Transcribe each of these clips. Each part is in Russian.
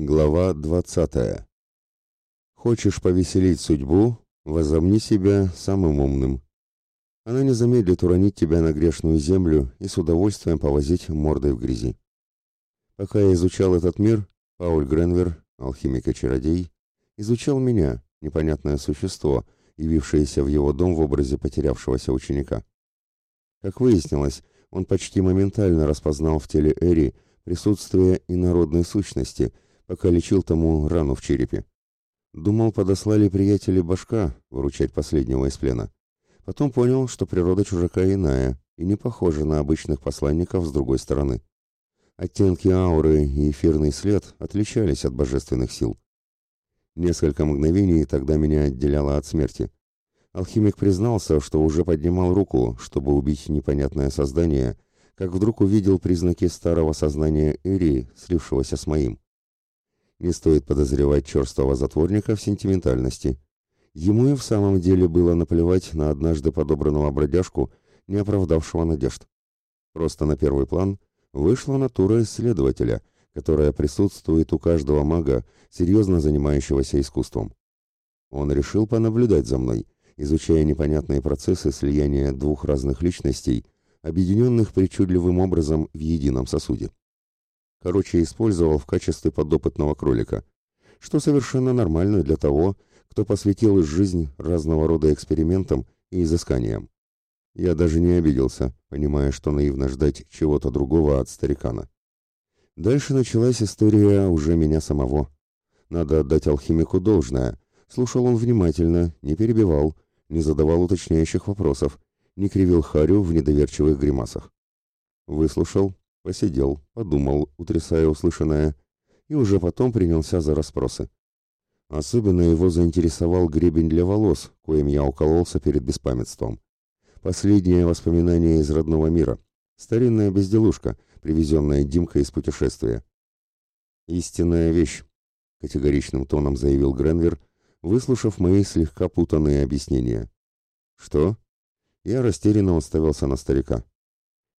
Глава 20. Хочешь повеселить судьбу, возомни себя самым умным. Она не замедлит уронить тебя на грешную землю и с удовольствием повозить мордой в грязи. Пока я изучал этот мир, Пауль Гренвер, алхимик и чародей, изучал меня, непонятное существо, явившееся в его дом в образе потерявшегося ученика. Как выяснилось, он почти моментально распознал в теле Эри присутствие инородной сущности – пока лечил тому рану в черепе. Думал, подослали приятели башка выручать последнего из плена. Потом понял, что природа чужака иная и не похожа на обычных посланников с другой стороны. Оттенки ауры и эфирный след отличались от божественных сил. Несколько мгновений тогда меня отделяло от смерти. Алхимик признался, что уже поднимал руку, чтобы убить непонятное создание, как вдруг увидел признаки старого сознания Эри, слившегося с моим. Не стоит подозревать черствого затворника в сентиментальности. Ему и в самом деле было наплевать на однажды подобранного бродяжку, не оправдавшего надежд. Просто на первый план вышла натура исследователя, которая присутствует у каждого мага, серьезно занимающегося искусством. Он решил понаблюдать за мной, изучая непонятные процессы слияния двух разных личностей, объединенных причудливым образом в едином сосуде. Короче, использовал в качестве подопытного кролика, что совершенно нормально для того, кто посвятил жизнь разного рода экспериментам и изысканиям. Я даже не обиделся, понимая, что наивно ждать чего-то другого от старикана. Дальше началась история уже меня самого. Надо отдать алхимику должное. Слушал он внимательно, не перебивал, не задавал уточняющих вопросов, не кривил харю в недоверчивых гримасах. Выслушал, Посидел, подумал, утрясая услышанное, и уже потом принялся за расспросы. Особенно его заинтересовал гребень для волос, коим я укололся перед беспамятством. Последнее воспоминание из родного мира. Старинная безделушка, привезенная Димкой из путешествия. «Истинная вещь», — категоричным тоном заявил Гренвер, выслушав мои слегка путанные объяснения. «Что?» Я растерянно уставился на старика.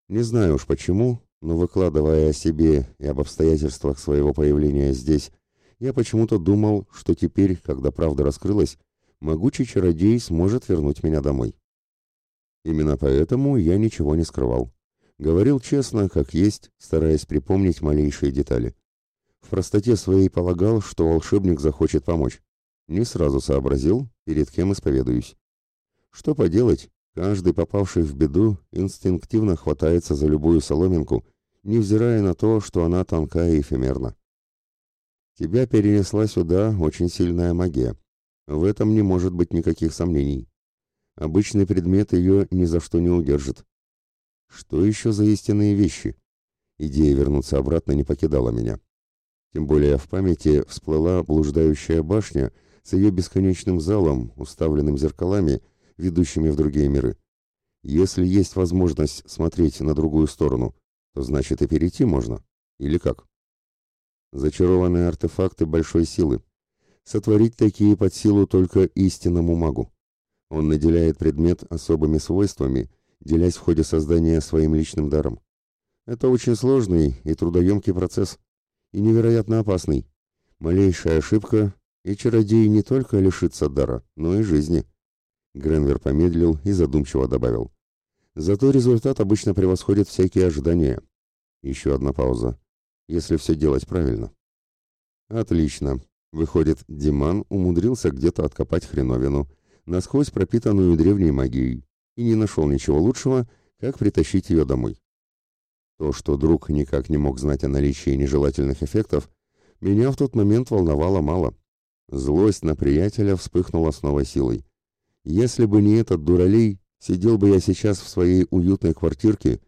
Не знаю уж почему, но выкладывая о себе и об обстоятельствах своего появления здесь, я почему-то думал, что теперь, когда правда раскрылась, могучий чародей сможет вернуть меня домой. Именно поэтому я ничего не скрывал. Говорил честно, как есть, стараясь припомнить малейшие детали. В простоте своей полагал, что волшебник захочет помочь. Не сразу сообразил, перед кем исповедуюсь. Что поделать, Каждый, попавший в беду, инстинктивно хватается за любую соломинку, невзирая на то, что она тонка и эфемерна. Тебя перенесла сюда очень сильная магия. В этом не может быть никаких сомнений. Обычный предмет ее ни за что не удержит. Что еще за истинные вещи? Идея вернуться обратно не покидала меня. Тем более в памяти всплыла блуждающая башня с ее бесконечным залом, уставленным зеркалами, ведущими в другие миры. Если есть возможность смотреть на другую сторону, то значит и перейти можно. Или как? Зачарованные артефакты большой силы. Сотворить такие под силу только истинному магу. Он наделяет предмет особыми свойствами, делясь в ходе создания своим личным даром. Это очень сложный и трудоемкий процесс, и невероятно опасный. Малейшая ошибка, и чародей не только лишится дара, но и жизни. Гренвер помедлил и задумчиво добавил. Зато результат обычно превосходит всякие ожидания. Еще одна пауза. Если все делать правильно. Отлично. Выходит, Диман умудрился где-то откопать хреновину, насквозь пропитанную древней магией, и не нашел ничего лучшего, как притащить ее домой. То, что друг никак не мог знать о наличии нежелательных эффектов, меня в тот момент волновало мало. Злость на приятеля вспыхнула с новой силой. Если бы не этот дуралей, сидел бы я сейчас в своей уютной квартирке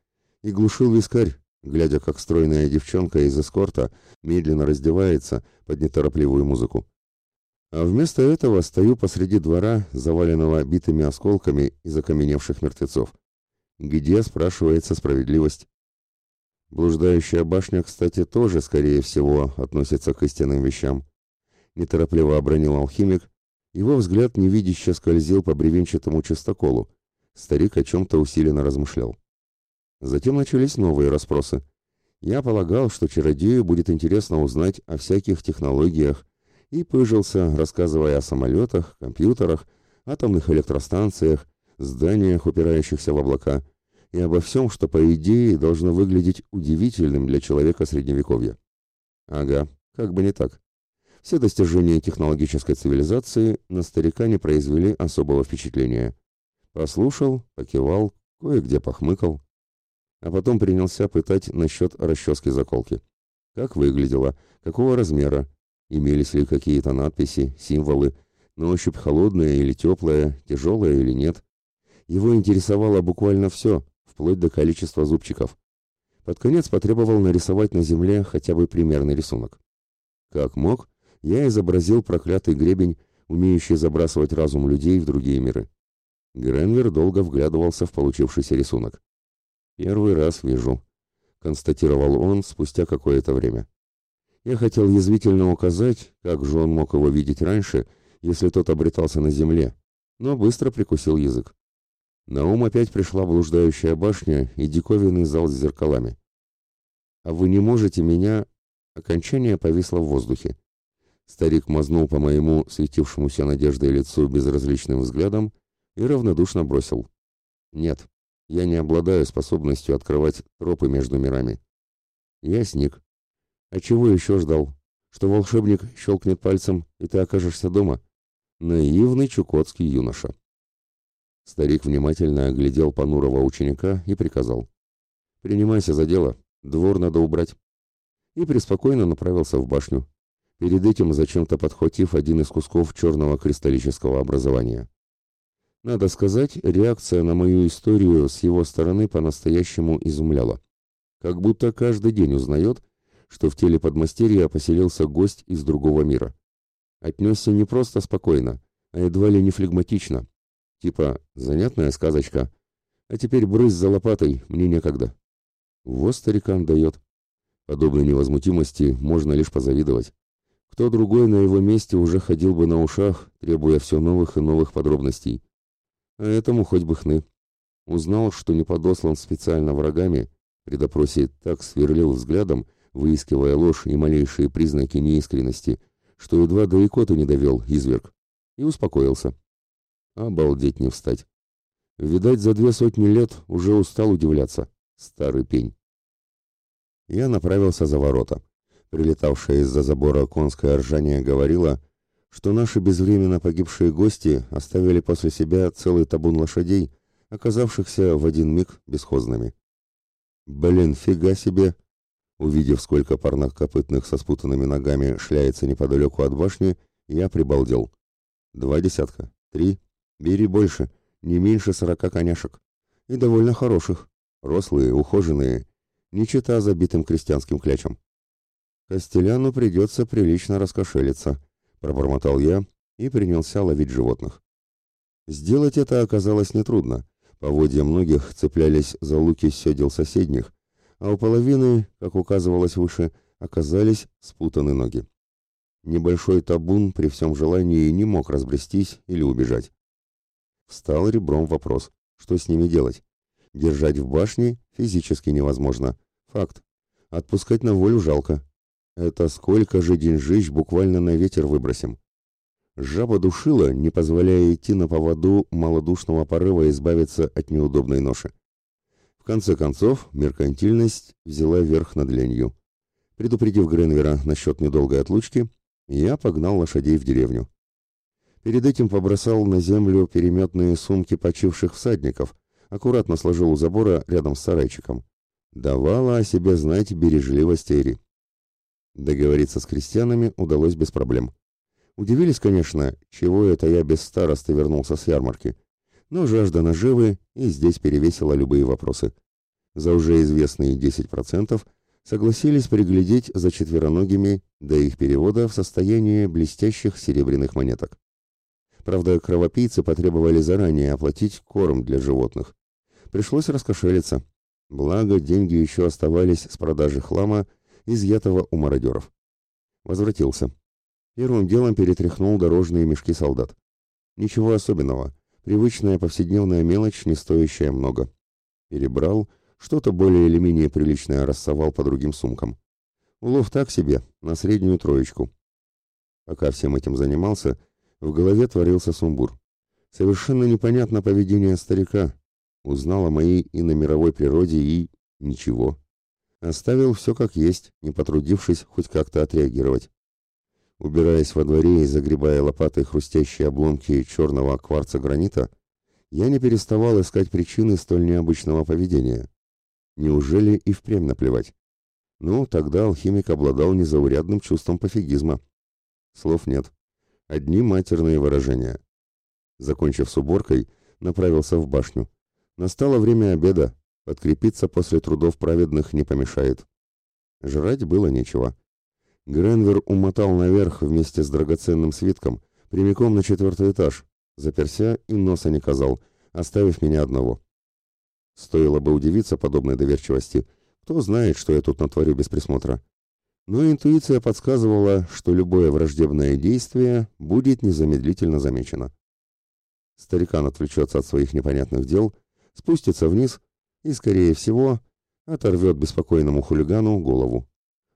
и глушил вискарь, глядя, как стройная девчонка из эскорта медленно раздевается под неторопливую музыку. А вместо этого стою посреди двора, заваленного битыми осколками из окаменевших мертвецов. Где, спрашивается, справедливость? Блуждающая башня, кстати, тоже, скорее всего, относится к истинным вещам. Неторопливо обронил алхимик, его взгляд невидяще скользил по бревенчатому частоколу. Старик о чем-то усиленно размышлял. Затем начались новые расспросы. Я полагал, что чародею будет интересно узнать о всяких технологиях, и пыжился, рассказывая о самолетах, компьютерах, атомных электростанциях, зданиях, упирающихся в облака, и обо всем, что, по идее, должно выглядеть удивительным для человека Средневековья. Ага, как бы не так. Все достижения технологической цивилизации на старика не произвели особого впечатления. Послушал, покивал, кое-где похмыкал. А потом принялся пытать насчет расчески-заколки. Как выглядела, какого размера, имелись ли какие-то надписи, символы, на ощупь холодная или теплая, тяжелая или нет. Его интересовало буквально все, вплоть до количества зубчиков. Под конец потребовал нарисовать на земле хотя бы примерный рисунок. Как мог, я изобразил проклятый гребень, умеющий забрасывать разум людей в другие миры. Гренвер долго вглядывался в получившийся рисунок. «Первый раз вижу», — констатировал он спустя какое-то время. Я хотел язвительно указать, как же он мог его видеть раньше, если тот обретался на земле, но быстро прикусил язык. На ум опять пришла блуждающая башня и диковинный зал с зеркалами. «А вы не можете меня...» Окончание повисло в воздухе. Старик мазнул по моему светившемуся надеждой лицу безразличным взглядом и равнодушно бросил. «Нет, я не обладаю способностью открывать тропы между мирами». Я сник. «А чего еще ждал? Что волшебник щелкнет пальцем, и ты окажешься дома?» Наивный чукотский юноша. Старик внимательно оглядел понурого ученика и приказал. «Принимайся за дело, двор надо убрать». И преспокойно направился в башню, перед этим зачем-то подхватив один из кусков черного кристаллического образования. Надо сказать, реакция на мою историю с его стороны по-настоящему изумляла. Как будто каждый день узнает, что в теле подмастерья поселился гость из другого мира. Отнесся не просто спокойно, а едва ли не флегматично, Типа занятная сказочка. А теперь брысь за лопатой, мне некогда. Вот старикан дает. Подобной невозмутимости можно лишь позавидовать. Кто другой на его месте уже ходил бы на ушах, требуя все новых и новых подробностей. А этому хоть бы хны. Узнал, что не подослан специально врагами, при допросе так сверлил взглядом, выискивая ложь и малейшие признаки неискренности, что едва до икоты не довел, изверг, и успокоился. Обалдеть не встать. Видать, за две сотни лет уже устал удивляться. Старый пень. Я направился за ворота. Прилетавшая из-за забора конское ржание говорила, что наши безвременно погибшие гости оставили после себя целый табун лошадей, оказавшихся в один миг бесхозными. Блин, фига себе! Увидев, сколько парных копытных со спутанными ногами шляется неподалеку от башни, я прибалдел. Два десятка, три, Бери больше, не меньше сорока коняшек. И довольно хороших. Рослые, ухоженные. Не чита забитым крестьянским клячем. Костеляну придется прилично раскошелиться, пробормотал я и принялся ловить животных. Сделать это оказалось нетрудно. Поводья многих цеплялись за луки седел соседних, а у половины, как указывалось выше, оказались спутаны ноги. Небольшой табун при всем желании не мог разбрестись или убежать. Встал ребром вопрос, что с ними делать? Держать в башне физически невозможно. Факт. Отпускать на волю жалко. Это сколько же деньжищ буквально на ветер выбросим. Жаба душила, не позволяя идти на поводу малодушного порыва избавиться от неудобной ноши. В конце концов, меркантильность взяла верх над ленью. Предупредив Гренвера насчет недолгой отлучки, я погнал лошадей в деревню. Перед этим побросал на землю переметные сумки почивших всадников, аккуратно сложил у забора рядом с сарайчиком. Давала о себе знать бережливость Эри. Договориться с крестьянами удалось без проблем. Удивились, конечно, чего это я без старосты вернулся с ярмарки. Но жажда наживы и здесь перевесила любые вопросы. За уже известные 10% согласились приглядеть за четвероногими до их перевода в состояние блестящих серебряных монеток. Правда, кровопийцы потребовали заранее оплатить корм для животных. Пришлось раскошелиться. Благо, деньги еще оставались с продажи хлама, изъятого у мародеров. Возвратился. Первым делом перетряхнул дорожные мешки солдат. Ничего особенного. Привычная повседневная мелочь, не стоящая много. Перебрал, что-то более или менее приличное рассовал по другим сумкам. Улов так себе, на среднюю троечку. Пока всем этим занимался, в голове творился сумбур. Совершенно непонятно поведение старика. Узнал о моей мировой природе и... ничего. Оставил все как есть, не потрудившись хоть как-то отреагировать. Убираясь во дворе и загребая лопатой хрустящие обломки черного кварца гранита, я не переставал искать причины столь необычного поведения. Неужели и впрямь наплевать? Ну, тогда алхимик обладал незаурядным чувством пофигизма. Слов нет. Одни матерные выражения. Закончив с уборкой, направился в башню. Настало время обеда. Подкрепиться после трудов праведных не помешает. Жрать было нечего. Гренвер умотал наверх вместе с драгоценным свитком, прямиком на четвертый этаж, заперся и носа не казал, оставив меня одного. Стоило бы удивиться подобной доверчивости. Кто знает, что я тут натворю без присмотра. Но интуиция подсказывала, что любое враждебное действие будет незамедлительно замечено. Старикан отвлечется от своих непонятных дел, спустится вниз и, скорее всего, оторвет беспокойному хулигану голову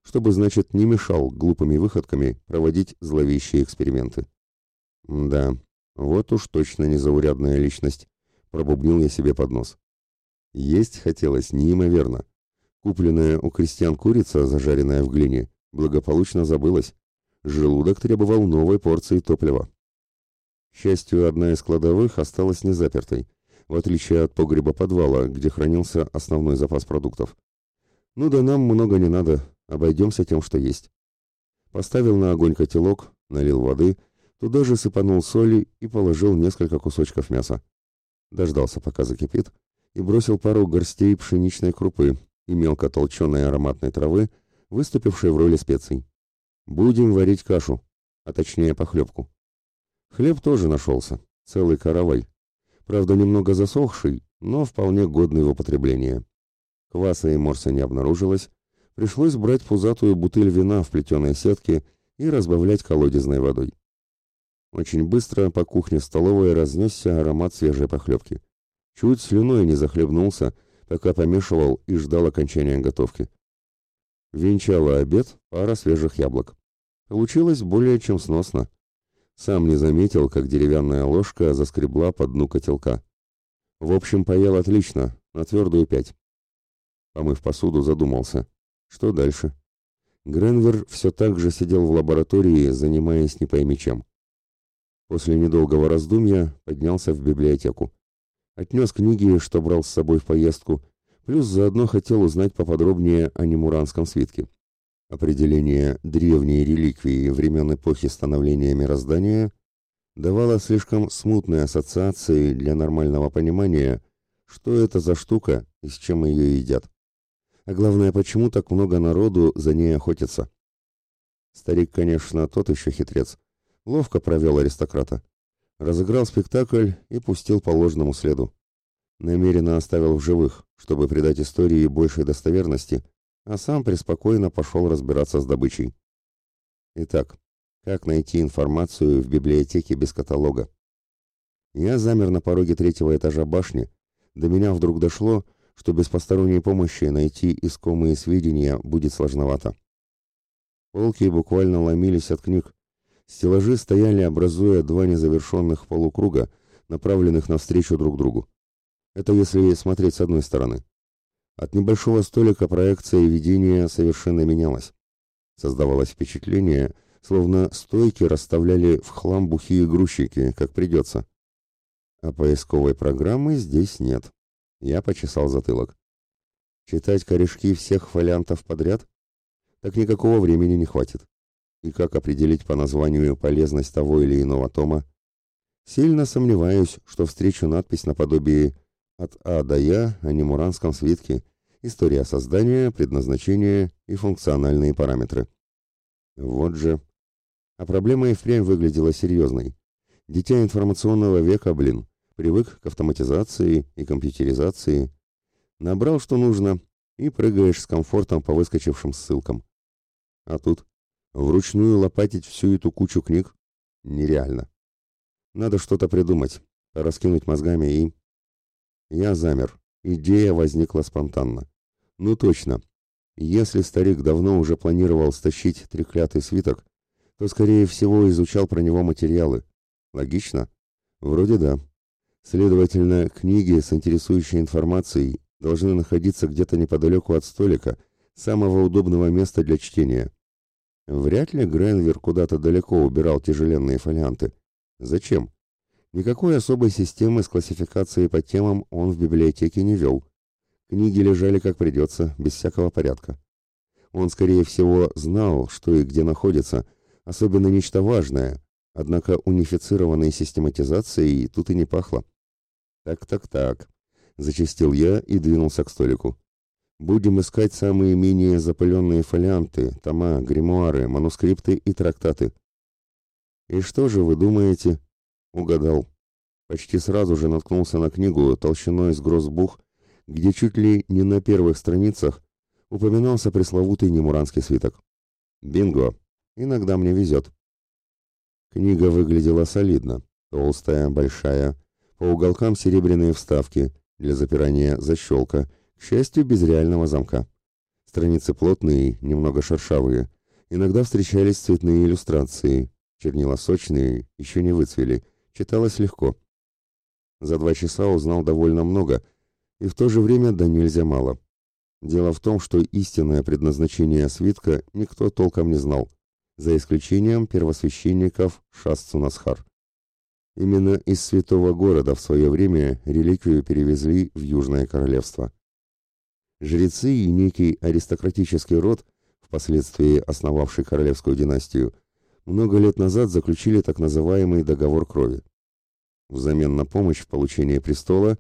чтобы, значит, не мешал глупыми выходками проводить зловещие эксперименты. Да, вот уж точно незаурядная личность, пробубнил я себе под нос. Есть хотелось неимоверно. Купленная у крестьян курица, зажаренная в глине, благополучно забылась. Желудок требовал новой порции топлива. К счастью, одна из кладовых осталась незапертой, в отличие от погреба подвала, где хранился основной запас продуктов. Ну да нам много не надо, Обойдемся тем, что есть. Поставил на огонь котелок, налил воды, туда же сыпанул соли и положил несколько кусочков мяса. Дождался, пока закипит, и бросил пару горстей пшеничной крупы и мелко толченой ароматной травы, выступившей в роли специй. Будем варить кашу, а точнее похлебку. Хлеб тоже нашелся, целый каравай. Правда, немного засохший, но вполне годный в употреблении. Кваса и морса не обнаружилось, пришлось брать пузатую бутыль вина в плетеной сетке и разбавлять колодезной водой. Очень быстро по кухне-столовой разнесся аромат свежей похлебки. Чуть слюной не захлебнулся, пока помешивал и ждал окончания готовки. Венчала обед пара свежих яблок. Получилось более чем сносно. Сам не заметил, как деревянная ложка заскребла по дну котелка. В общем, поел отлично, на твердую пять. Помыв посуду, задумался. Что дальше? Гренвер все так же сидел в лаборатории, занимаясь не пойми чем. После недолгого раздумья поднялся в библиотеку. Отнес книги, что брал с собой в поездку, плюс заодно хотел узнать поподробнее о немуранском свитке. Определение древней реликвии времен эпохи становления мироздания давало слишком смутные ассоциации для нормального понимания, что это за штука и с чем ее едят. А главное, почему так много народу за ней охотится? Старик, конечно, тот еще хитрец. Ловко провел аристократа. Разыграл спектакль и пустил по ложному следу. Намеренно оставил в живых, чтобы придать истории большей достоверности, а сам преспокойно пошел разбираться с добычей. Итак, как найти информацию в библиотеке без каталога? Я замер на пороге третьего этажа башни. До меня вдруг дошло, что без посторонней помощи найти искомые сведения будет сложновато. Полки буквально ломились от книг. Стеллажи стояли, образуя два незавершенных полукруга, направленных навстречу друг другу. Это если смотреть с одной стороны. От небольшого столика проекция видения совершенно менялась. Создавалось впечатление, словно стойки расставляли в хлам бухие грузчики, как придется. А поисковой программы здесь нет. Я почесал затылок. Читать корешки всех фолиантов подряд? Так никакого времени не хватит. И как определить по названию полезность того или иного тома? Сильно сомневаюсь, что встречу надпись наподобие «От А до Я» о немуранском свитке, история создания, предназначения и функциональные параметры. Вот же. А проблема и впрямь выглядела серьезной. Дитя информационного века, блин привык к автоматизации и компьютеризации, набрал, что нужно, и прыгаешь с комфортом по выскочившим ссылкам. А тут вручную лопатить всю эту кучу книг нереально. Надо что-то придумать, раскинуть мозгами и... Я замер, Идея возникла спонтанно. Ну точно. Если старик давно уже планировал стащить треклятый свиток, то, скорее всего, изучал про него материалы. Логично? Вроде да. Следовательно, книги с интересующей информацией должны находиться где-то неподалеку от столика, самого удобного места для чтения. Вряд ли Гренвер куда-то далеко убирал тяжеленные фолианты. Зачем? Никакой особой системы с классификацией по темам он в библиотеке не вел. Книги лежали как придется, без всякого порядка. Он, скорее всего, знал, что и где находится, особенно нечто важное, однако унифицированной систематизацией тут и не пахло. «Так-так-так», — зачастил я и двинулся к столику. «Будем искать самые менее запыленные фолианты, тома, гримуары, манускрипты и трактаты». «И что же вы думаете?» Угадал. Почти сразу же наткнулся на книгу толщиной с грозбух, где чуть ли не на первых страницах упоминался пресловутый немуранский свиток. Бинго! Иногда мне везет. Книга выглядела солидно. Толстая, большая, по уголкам серебряные вставки для запирания защелка, к счастью, без реального замка. Страницы плотные, немного шершавые. Иногда встречались цветные иллюстрации. Чернила сочные, еще не выцвели – Читалось легко. За два часа узнал довольно много, и в то же время да нельзя мало. Дело в том, что истинное предназначение свитка никто толком не знал, за исключением первосвященников Шасцунасхар. Именно из святого города в свое время реликвию перевезли в Южное Королевство. Жрецы и некий аристократический род, впоследствии основавший королевскую династию, много лет назад заключили так называемый договор крови. Взамен на помощь в получении престола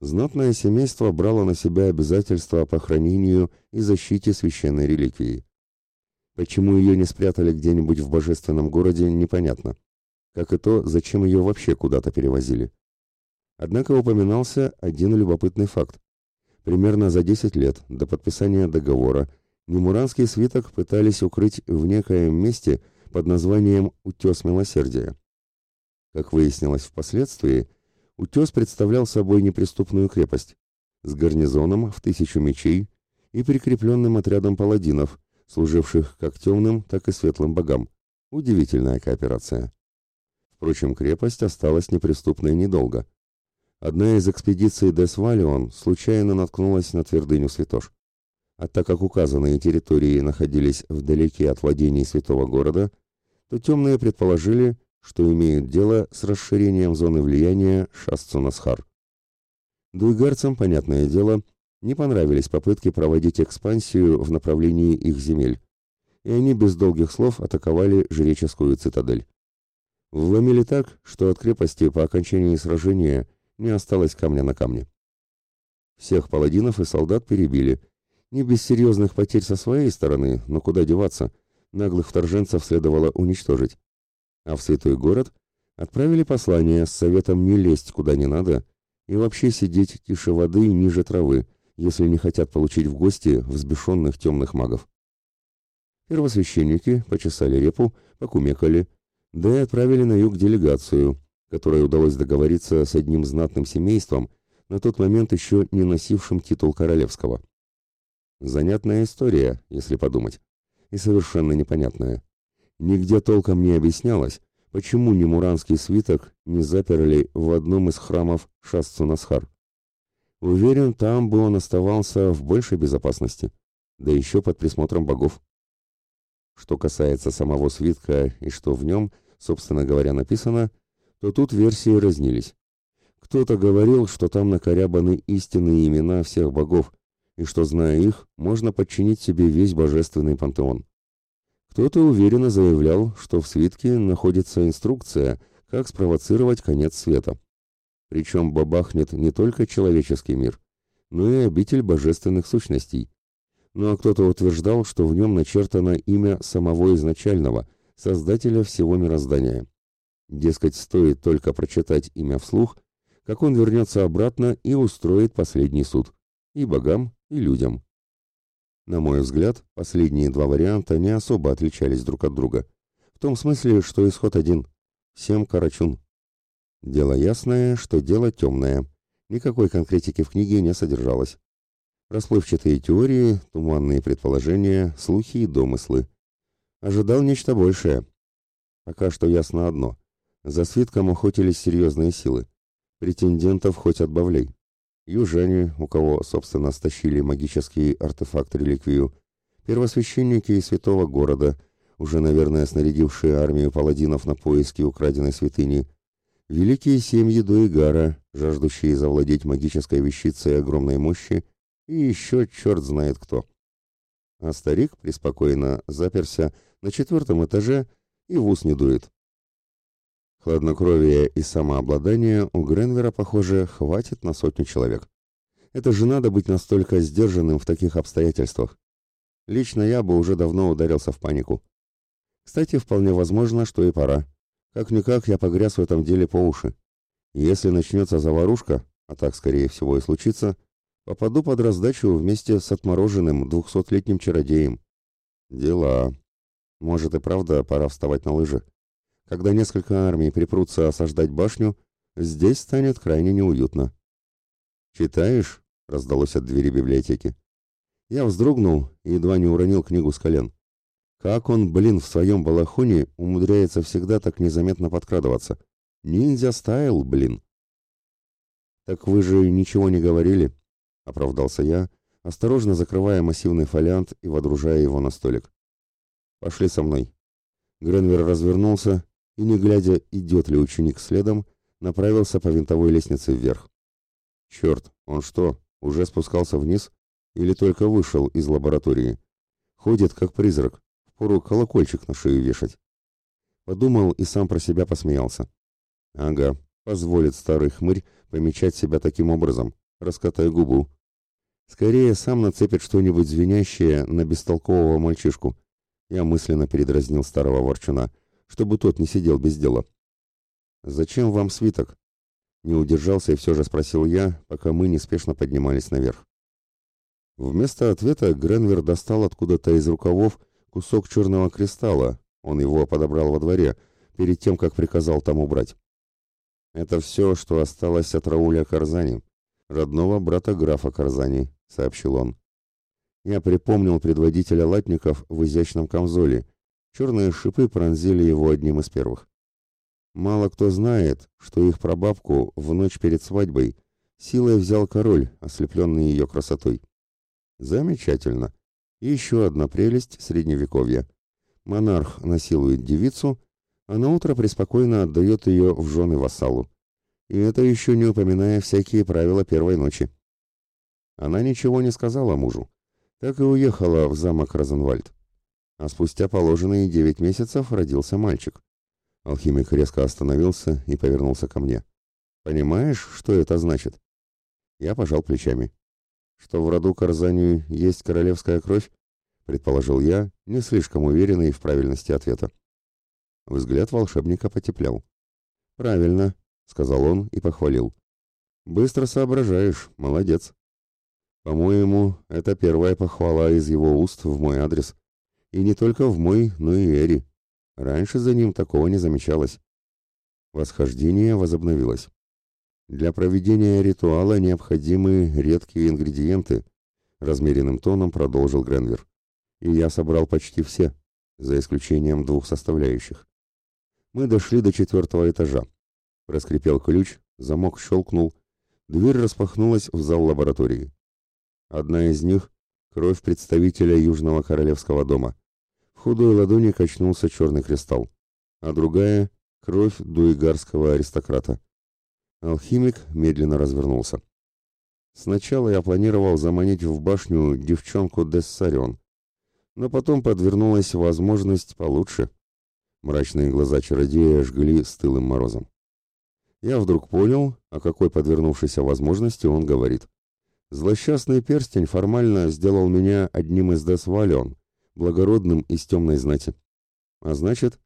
знатное семейство брало на себя обязательства по хранению и защите священной реликвии. Почему ее не спрятали где-нибудь в божественном городе, непонятно. Как и то, зачем ее вообще куда-то перевозили. Однако упоминался один любопытный факт. Примерно за 10 лет до подписания договора Немуранский свиток пытались укрыть в некоем месте – под названием «Утес милосердия». Как выяснилось впоследствии, утес представлял собой неприступную крепость с гарнизоном в тысячу мечей и прикрепленным отрядом паладинов, служивших как темным, так и светлым богам. Удивительная кооперация. Впрочем, крепость осталась неприступной недолго. Одна из экспедиций Десвалион случайно наткнулась на твердыню Святош. А так как указанные территории находились вдалеке от владений святого города, то темные предположили, что имеют дело с расширением зоны влияния Шасцунасхар. Дуйгарцам, понятное дело, не понравились попытки проводить экспансию в направлении их земель, и они без долгих слов атаковали жреческую цитадель. Вломили так, что от крепости по окончании сражения не осталось камня на камне. Всех паладинов и солдат перебили – не без серьезных потерь со своей стороны, но куда деваться, наглых вторженцев следовало уничтожить. А в святой город отправили послание с советом не лезть куда не надо и вообще сидеть тише воды и ниже травы, если не хотят получить в гости взбешенных темных магов. Первосвященники почесали репу, покумекали, да и отправили на юг делегацию, которой удалось договориться с одним знатным семейством, на тот момент еще не носившим титул королевского. Занятная история, если подумать, и совершенно непонятная. Нигде толком не объяснялось, почему немуранский свиток не заперли в одном из храмов Шасцунасхар. Уверен, там бы он оставался в большей безопасности, да еще под присмотром богов. Что касается самого свитка и что в нем, собственно говоря, написано, то тут версии разнились. Кто-то говорил, что там накорябаны истинные имена всех богов, и что, зная их, можно подчинить себе весь божественный пантеон. Кто-то уверенно заявлял, что в свитке находится инструкция, как спровоцировать конец света. Причем бабахнет не только человеческий мир, но и обитель божественных сущностей. Ну а кто-то утверждал, что в нем начертано имя самого изначального, создателя всего мироздания. Дескать, стоит только прочитать имя вслух, как он вернется обратно и устроит последний суд. И богам, и людям. На мой взгляд, последние два варианта не особо отличались друг от друга. В том смысле, что исход один. Всем карачун. Дело ясное, что дело темное. Никакой конкретики в книге не содержалось. Расплывчатые теории, туманные предположения, слухи и домыслы. Ожидал нечто большее. Пока что ясно одно. За свитком охотились серьезные силы. Претендентов хоть отбавляй. Южане, у кого, собственно, стащили магический артефакт-реликвию, первосвященники и святого города, уже, наверное, снарядившие армию паладинов на поиски украденной святыни, великие семьи Дуэгара, жаждущие завладеть магической вещицей огромной мощи, и еще черт знает кто. А старик преспокойно заперся на четвертом этаже и в ус не дует. Хладнокровие и самообладание у Гренвера, похоже, хватит на сотню человек. Это же надо быть настолько сдержанным в таких обстоятельствах. Лично я бы уже давно ударился в панику. Кстати, вполне возможно, что и пора. Как-никак я погряз в этом деле по уши. Если начнется заварушка, а так, скорее всего, и случится, попаду под раздачу вместе с отмороженным двухсотлетним чародеем. Дела. Может и правда пора вставать на лыжи. Когда несколько армий припрутся осаждать башню, здесь станет крайне неуютно. «Читаешь?» — раздалось от двери библиотеки. Я вздрогнул и едва не уронил книгу с колен. Как он, блин, в своем балахоне умудряется всегда так незаметно подкрадываться? Ниндзя-стайл, блин. «Так вы же ничего не говорили?» — оправдался я, осторожно закрывая массивный фолиант и водружая его на столик. «Пошли со мной». Гренвер развернулся и, не глядя, идет ли ученик следом, направился по винтовой лестнице вверх. Черт, он что, уже спускался вниз или только вышел из лаборатории? Ходит как призрак, впору колокольчик на шею вешать. Подумал и сам про себя посмеялся. Ага, позволит старый хмырь помечать себя таким образом, раскатай губу. Скорее сам нацепит что-нибудь звенящее на бестолкового мальчишку. Я мысленно передразнил старого ворчуна — чтобы тот не сидел без дела. «Зачем вам свиток?» Не удержался и все же спросил я, пока мы неспешно поднимались наверх. Вместо ответа Гренвер достал откуда-то из рукавов кусок черного кристалла, он его подобрал во дворе, перед тем, как приказал там убрать. «Это все, что осталось от Рауля Карзани, родного брата графа Карзани», — сообщил он. Я припомнил предводителя латников в изящном камзоле, Черные шипы пронзили его одним из первых. Мало кто знает, что их прабабку в ночь перед свадьбой силой взял король, ослепленный ее красотой. Замечательно. И еще одна прелесть средневековья. Монарх насилует девицу, а на утро преспокойно отдает ее в жены вассалу. И это еще не упоминая всякие правила первой ночи. Она ничего не сказала мужу, так и уехала в замок Розенвальд а спустя положенные девять месяцев родился мальчик. Алхимик резко остановился и повернулся ко мне. «Понимаешь, что это значит?» Я пожал плечами. «Что в роду Карзанию есть королевская кровь?» предположил я, не слишком уверенный в правильности ответа. Взгляд волшебника потеплял. «Правильно», — сказал он и похвалил. «Быстро соображаешь, молодец». По-моему, это первая похвала из его уст в мой адрес. И не только в мой, но и Эри. Раньше за ним такого не замечалось. Восхождение возобновилось. Для проведения ритуала необходимы редкие ингредиенты, размеренным тоном продолжил Гренвер. И я собрал почти все, за исключением двух составляющих. Мы дошли до четвертого этажа. Раскрепел ключ, замок щелкнул, дверь распахнулась в зал лаборатории. Одна из них — кровь представителя Южного Королевского дома худой ладони качнулся черный кристалл, а другая — кровь дуигарского аристократа. Алхимик медленно развернулся. Сначала я планировал заманить в башню девчонку Дессарион, но потом подвернулась возможность получше. Мрачные глаза чародея жгли стылым морозом. Я вдруг понял, о какой подвернувшейся возможности он говорит. Злосчастный перстень формально сделал меня одним из Десвалион, благородным из темной знати. А значит,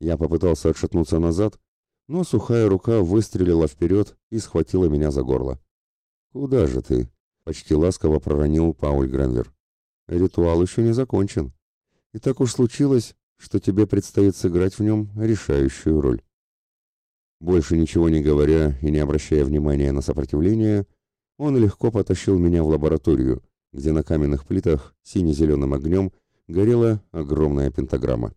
я попытался отшатнуться назад, но сухая рука выстрелила вперед и схватила меня за горло. «Куда же ты?» — почти ласково проронил Пауль Гренвер. «Ритуал еще не закончен. И так уж случилось, что тебе предстоит сыграть в нем решающую роль». Больше ничего не говоря и не обращая внимания на сопротивление, он легко потащил меня в лабораторию, где на каменных плитах сине-зеленым огнем горела огромная пентаграмма.